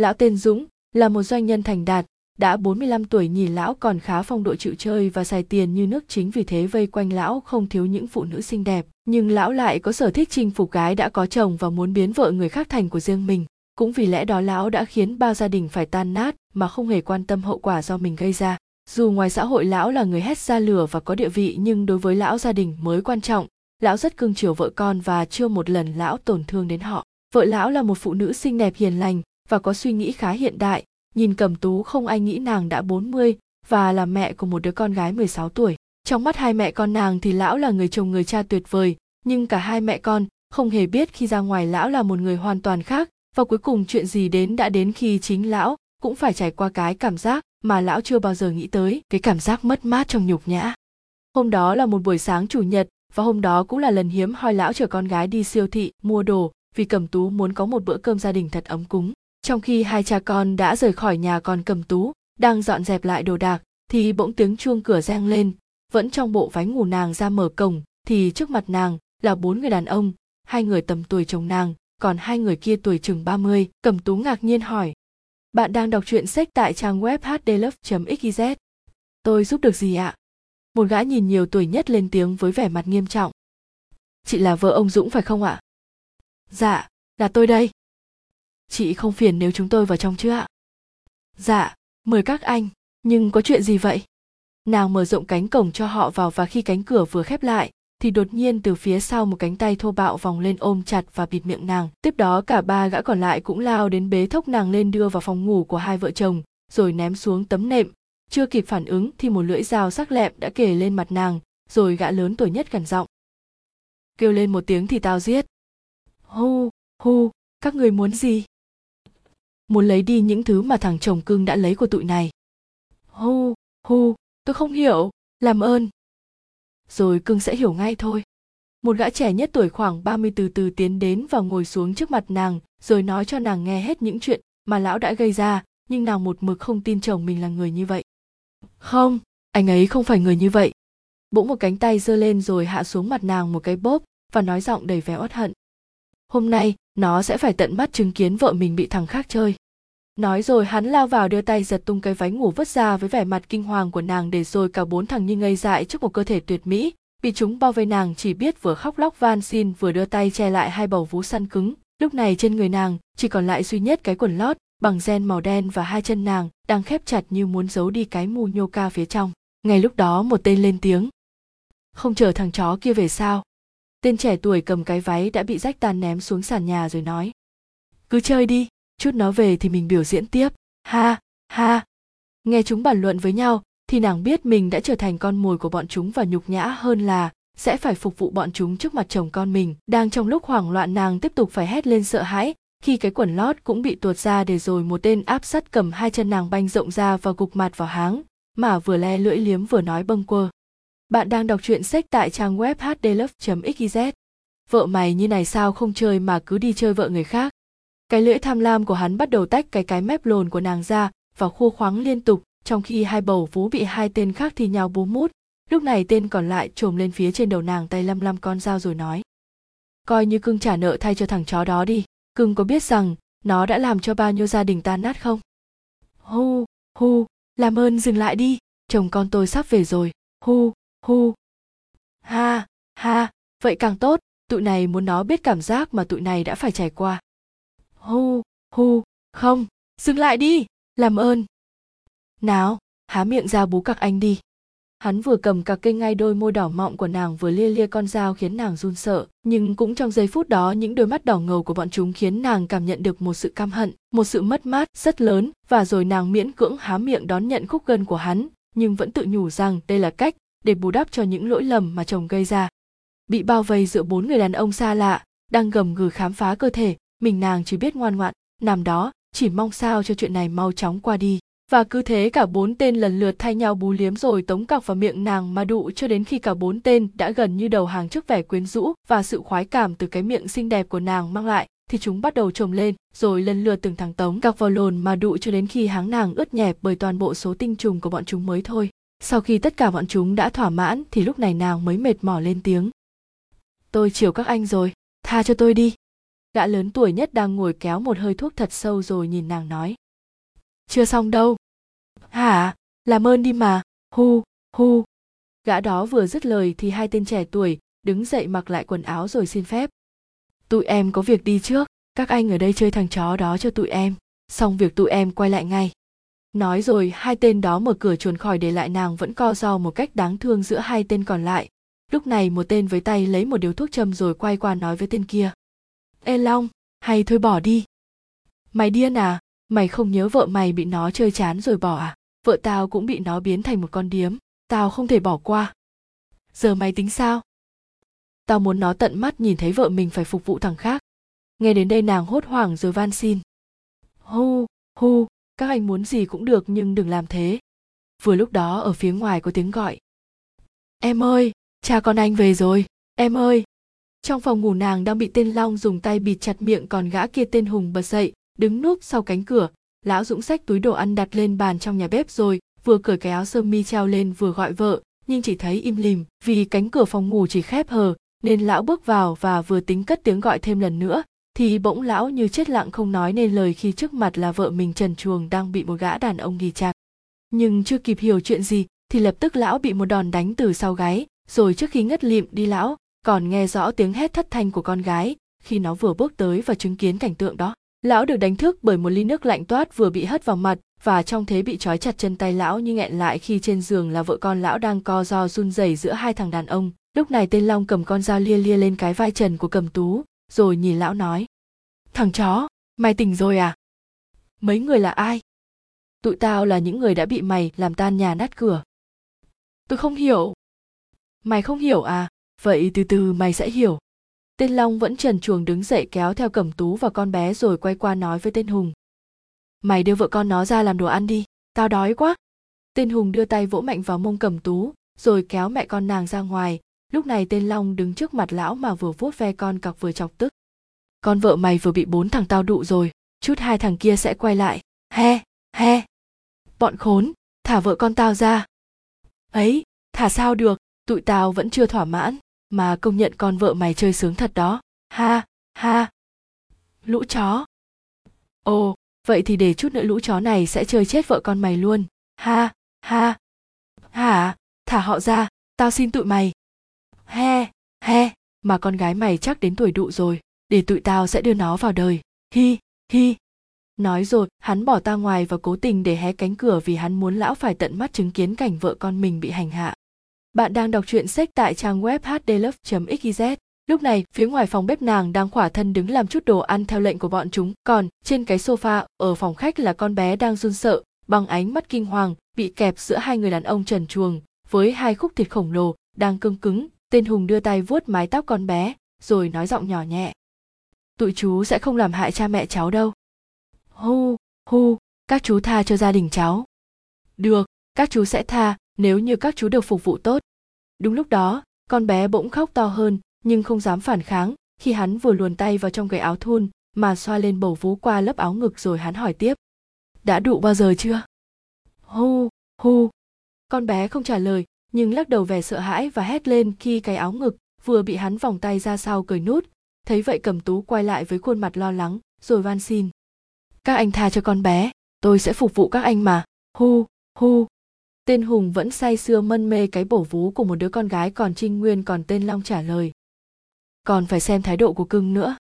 Lão tên Dũng là một doanh nhân thành đạt, đã 45 tuổi nhìn lão còn khá phong độ chịu chơi và xài tiền như nước chính vì thế vây quanh lão không thiếu những phụ nữ xinh đẹp. Nhưng lão lại có sở thích chinh phục gái đã có chồng và muốn biến vợ người khác thành của riêng mình. Cũng vì lẽ đó lão đã khiến bao gia đình phải tan nát mà không hề quan tâm hậu quả do mình gây ra. Dù ngoài xã hội lão là người hét ra lửa và có địa vị nhưng đối với lão gia đình mới quan trọng, lão rất cưng chiều vợ con và chưa một lần lão tổn thương đến họ. Vợ lão là một phụ nữ xinh đẹp hiền lành và có suy nghĩ khá hiện đại, nhìn cẩm tú không ai nghĩ nàng đã 40 và là mẹ của một đứa con gái 16 tuổi. Trong mắt hai mẹ con nàng thì lão là người chồng người cha tuyệt vời, nhưng cả hai mẹ con không hề biết khi ra ngoài lão là một người hoàn toàn khác và cuối cùng chuyện gì đến đã đến khi chính lão cũng phải trải qua cái cảm giác mà lão chưa bao giờ nghĩ tới, cái cảm giác mất mát trong nhục nhã. Hôm đó là một buổi sáng chủ nhật và hôm đó cũng là lần hiếm hoi lão chở con gái đi siêu thị mua đồ vì Cẩm Tú muốn có một bữa cơm gia đình thật ấm cúng. Trong khi hai cha con đã rời khỏi nhà còn cầm Tú đang dọn dẹp lại đồ đạc thì bỗng tiếng chuông cửa reng lên, vẫn trong bộ váy ngủ nàng ra mở cổng thì trước mặt nàng là bốn người đàn ông, hai người tầm tuổi chồng nàng, còn hai người kia tuổi chừng 30. Cẩm Tú ngạc nhiên hỏi, bạn đang đọc truyện sách tại trang web hdlove.xyz. Tôi giúp được gì ạ? Một gã nhìn nhiều tuổi nhất lên tiếng với vẻ mặt nghiêm trọng. Chị là vợ ông Dũng phải không ạ? Dạ, là tôi đây. Chị không phiền nếu chúng tôi vào trong chứ ạ? Dạ, mời các anh, nhưng có chuyện gì vậy? Nàng mở rộng cánh cổng cho họ vào và khi cánh cửa vừa khép lại, thì đột nhiên từ phía sau một cánh tay thô bạo vòng lên ôm chặt và bịt miệng nàng. Tiếp đó cả ba gã còn lại cũng lao đến bế thốc nàng lên đưa vào phòng ngủ của hai vợ chồng, rồi ném xuống tấm nệm. Chưa kịp phản ứng thì một lưỡi dao sắc lẹm đã kề lên mặt nàng, rồi gã lớn tuổi nhất gằn giọng. Kêu lên một tiếng thì tao giết. Hu, hu, các người muốn gì? Muốn lấy đi những thứ mà thằng chồng cưng đã lấy của tụi này. Hu, hu, tôi không hiểu, làm ơn, rồi cưng sẽ hiểu ngay thôi. Một gã trẻ nhất tuổi khoảng 30 từ từ tiến đến và ngồi xuống trước mặt nàng, rồi nói cho nàng nghe hết những chuyện mà lão đã gây ra, nhưng nàng một mực không tin chồng mình là người như vậy. Không, anh ấy không phải người như vậy. Bỗng một cánh tay giơ lên rồi hạ xuống mặt nàng một cái bóp và nói giọng đầy vẻ uất hận. Hôm nay, nó sẽ phải tận mắt chứng kiến vợ mình bị thằng khác chơi nói rồi hắn lao vào đưa tay giật tung cái váy ngủ vứt ra với vẻ mặt kinh hoàng của nàng để rồi cả bốn thằng như ngây dại trước một cơ thể tuyệt mỹ. Bị chúng bao vây nàng chỉ biết vừa khóc lóc van xin vừa đưa tay che lại hai bầu vú săn cứng. Lúc này trên người nàng chỉ còn lại duy nhất cái quần lót, bằng gen màu đen và hai chân nàng đang khép chặt như muốn giấu đi cái mù nhô ca phía trong. Ngay lúc đó một tên lên tiếng. Không chờ thằng chó kia về sao? Tên trẻ tuổi cầm cái váy đã bị rách tan ném xuống sàn nhà rồi nói. Cứ chơi đi chút nó về thì mình biểu diễn tiếp. Ha ha. Nghe chúng bàn luận với nhau, thì nàng biết mình đã trở thành con mồi của bọn chúng và nhục nhã hơn là sẽ phải phục vụ bọn chúng trước mặt chồng con mình. Đang trong lúc hoảng loạn, nàng tiếp tục phải hét lên sợ hãi, khi cái quần lót cũng bị tuột ra để rồi một tên áp sát cầm hai chân nàng banh rộng ra và gục mặt vào háng, mà vừa le lưỡi liếm vừa nói bâng quơ. Bạn đang đọc truyện sách tại trang web hdlove.xyz vợ mày như này sao không chơi mà cứ đi chơi vợ người khác? Cái lưỡi tham lam của hắn bắt đầu tách cái cái mép lồn của nàng ra và khu khoáng liên tục, trong khi hai bầu vú bị hai tên khác thì nhau bú mút. Lúc này tên còn lại trồm lên phía trên đầu nàng tay lăm lăm con dao rồi nói, coi như cưng trả nợ thay cho thằng chó đó đi. Cưng có biết rằng nó đã làm cho bao nhiêu gia đình tan nát không? Hu hu, làm ơn dừng lại đi. Chồng con tôi sắp về rồi. Hu hu. Ha ha, vậy càng tốt. Tụi này muốn nó biết cảm giác mà tụi này đã phải trải qua hu hu, không, dừng lại đi, làm ơn. Nào, há miệng ra bú cặc anh đi. Hắn vừa cầm cặc cây ngay đôi môi đỏ mọng của nàng vừa lia lia con dao khiến nàng run sợ, nhưng cũng trong giây phút đó những đôi mắt đỏ ngầu của bọn chúng khiến nàng cảm nhận được một sự căm hận, một sự mất mát rất lớn, và rồi nàng miễn cưỡng há miệng đón nhận khúc gân của hắn, nhưng vẫn tự nhủ rằng đây là cách để bù đắp cho những lỗi lầm mà chồng gây ra. Bị bao vây giữa bốn người đàn ông xa lạ, đang gầm gừ khám phá cơ thể mình nàng chỉ biết ngoan ngoãn, nằm đó, chỉ mong sao cho chuyện này mau chóng qua đi. Và cứ thế cả bốn tên lần lượt thay nhau bú liếm rồi tống cọc vào miệng nàng mà đụ cho đến khi cả bốn tên đã gần như đầu hàng trước vẻ quyến rũ và sự khoái cảm từ cái miệng xinh đẹp của nàng mang lại, thì chúng bắt đầu trồm lên, rồi lần lượt từng thằng tống cọc vào lồn mà đụ cho đến khi háng nàng ướt nhẹp bởi toàn bộ số tinh trùng của bọn chúng mới thôi. Sau khi tất cả bọn chúng đã thỏa mãn, thì lúc này nàng mới mệt mỏi lên tiếng. Tôi chiều các anh rồi, tha cho tôi đi gã lớn tuổi nhất đang ngồi kéo một hơi thuốc thật sâu rồi nhìn nàng nói. Chưa xong đâu. Hả? Làm ơn đi mà. Hu hu. Gã đó vừa dứt lời thì hai tên trẻ tuổi đứng dậy mặc lại quần áo rồi xin phép. Tụi em có việc đi trước. Các anh ở đây chơi thằng chó đó cho tụi em. Xong việc tụi em quay lại ngay. Nói rồi, hai tên đó mở cửa chuồn khỏi để lại nàng vẫn co do một cách đáng thương giữa hai tên còn lại. Lúc này một tên với tay lấy một điếu thuốc châm rồi quay qua nói với tên kia ê long, hay thôi bỏ đi. Mày điên à? Mày không nhớ vợ mày bị nó chơi chán rồi bỏ à? Vợ tao cũng bị nó biến thành một con điếm. Tao không thể bỏ qua. Giờ mày tính sao? Tao muốn nó tận mắt nhìn thấy vợ mình phải phục vụ thằng khác. Nghe đến đây nàng hốt hoảng rồi van xin. Hu hu, các anh muốn gì cũng được nhưng đừng làm thế. Vừa lúc đó ở phía ngoài có tiếng gọi. Em ơi, cha con anh về rồi. Em ơi trong phòng ngủ nàng đang bị tên long dùng tay bịt chặt miệng còn gã kia tên hùng bật dậy, đứng núp sau cánh cửa. Lão dũng xách túi đồ ăn đặt lên bàn trong nhà bếp rồi, vừa cởi cái áo sơ mi treo lên vừa gọi vợ, nhưng chỉ thấy im lìm, vì cánh cửa phòng ngủ chỉ khép hờ, nên lão bước vào và vừa tính cất tiếng gọi thêm lần nữa, thì bỗng lão như chết lặng không nói nên lời khi trước mặt là vợ mình trần chuồng đang bị một gã đàn ông ghi chặt. Nhưng chưa kịp hiểu chuyện gì, thì lập tức lão bị một đòn đánh từ sau gáy, rồi trước khi ngất lịm đi lão còn nghe rõ tiếng hét thất thanh của con gái khi nó vừa bước tới và chứng kiến cảnh tượng đó. Lão được đánh thức bởi một ly nước lạnh toát vừa bị hất vào mặt và trong thế bị trói chặt chân tay lão như nghẹn lại khi trên giường là vợ con lão đang co do run rẩy giữa hai thằng đàn ông. Lúc này tên long cầm con dao lia lia lên cái vai trần của cầm tú, rồi nhìn lão nói, thằng chó, mày tỉnh rồi à? Mấy người là ai? Tụi tao là những người đã bị mày làm tan nhà nát cửa. Tôi không hiểu. Mày không hiểu à? Vậy từ từ mày sẽ hiểu. Tên long vẫn trần chuồng đứng dậy kéo theo cẩm tú và con bé rồi quay qua nói với tên hùng. Mày đưa vợ con nó ra làm đồ ăn đi, tao đói quá. Tên hùng đưa tay vỗ mạnh vào mông cẩm tú, rồi kéo mẹ con nàng ra ngoài. Lúc này tên long đứng trước mặt lão mà vừa vuốt ve con cọc vừa chọc tức. Con vợ mày vừa bị bốn thằng tao đụ rồi, chút hai thằng kia sẽ quay lại. He he. Bọn khốn, thả vợ con tao ra. Ấy, thả sao được, tụi tao vẫn chưa thỏa mãn mà công nhận con vợ mày chơi sướng thật đó. Ha ha. Lũ chó. Ồ, vậy thì để chút nữa lũ chó này sẽ chơi chết vợ con mày luôn. Ha ha. Hả? Thả họ ra, tao xin tụi mày. He he. Mà con gái mày chắc đến tuổi đụ rồi, để tụi tao sẽ đưa nó vào đời. Hi hi. Nói rồi, hắn bỏ ta ngoài và cố tình để hé cánh cửa vì hắn muốn lão phải tận mắt chứng kiến cảnh vợ con mình bị hành hạ bạn đang đọc truyện sách tại trang web hdlove.xyz Lúc này, phía ngoài phòng bếp nàng đang khỏa thân đứng làm chút đồ ăn theo lệnh của bọn chúng, còn trên cái sofa ở phòng khách là con bé đang run sợ, bằng ánh mắt kinh hoàng, bị kẹp giữa hai người đàn ông trần chuồng, với hai khúc thịt khổng lồ, đang cương cứng. Tên Hùng đưa tay vuốt mái tóc con bé, rồi nói giọng nhỏ nhẹ. Tụi chú sẽ không làm hại cha mẹ cháu đâu. Hu, hu, các chú tha cho gia đình cháu. Được, các chú sẽ tha, nếu như các chú được phục vụ tốt. Đúng lúc đó, con bé bỗng khóc to hơn, nhưng không dám phản kháng. Khi hắn vừa luồn tay vào trong cái áo thun mà xoa lên bầu vú qua lớp áo ngực rồi hắn hỏi tiếp. Đã đụ bao giờ chưa? Hu hu con bé không trả lời nhưng lắc đầu vẻ sợ hãi và hét lên khi cái áo ngực vừa bị hắn vòng tay ra sau cởi nút. Thấy vậy cầm tú quay lại với khuôn mặt lo lắng rồi van xin. Các anh tha cho con bé tôi sẽ phục vụ các anh mà. Hu hu tên hùng vẫn say sưa mân mê cái bổ vú của một đứa con gái còn trinh nguyên còn tên long trả lời. Còn phải xem thái độ của cưng nữa.